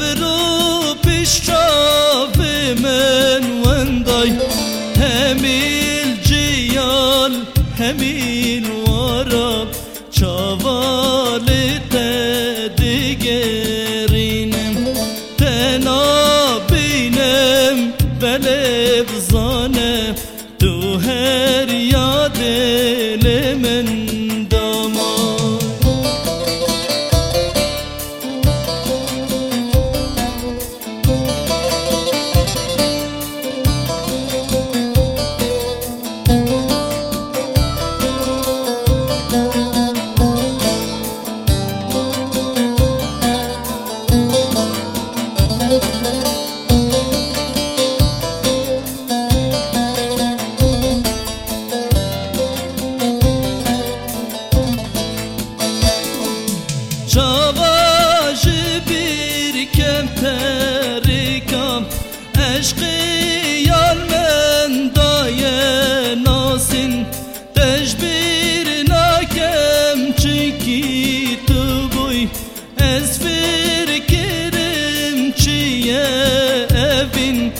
ذروب الشعب من ونداي هميل جيال هميل Ez fikirim çiye evin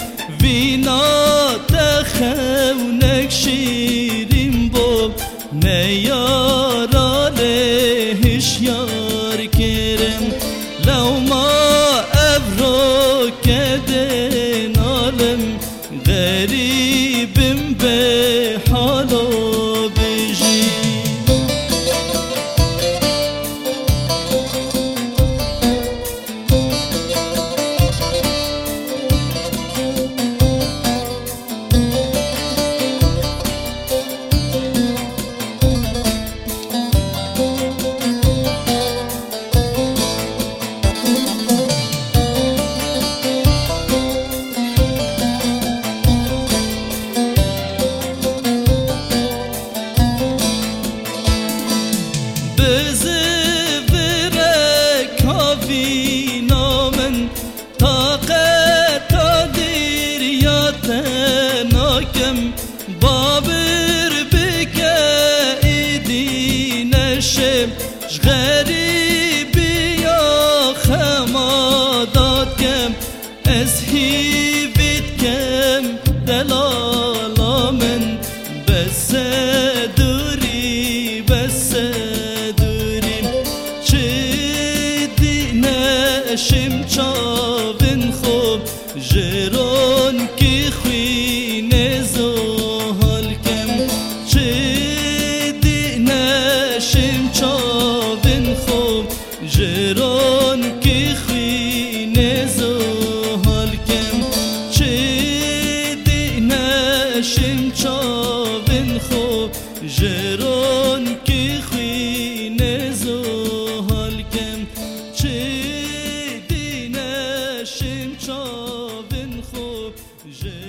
Vina te xevnek şirin bo Ne yara lehiş yar kerim Levma evro keden alem. Derin غریبی یا خمادات کم از هیوید کم. دلالا من بس دوری. بس دوریم چه دی نشم چاون خوب چران که خینه زهال کم چه دی نشم چابن خوب جران که خینه زهال کم چه دی نشم چابن خوب جران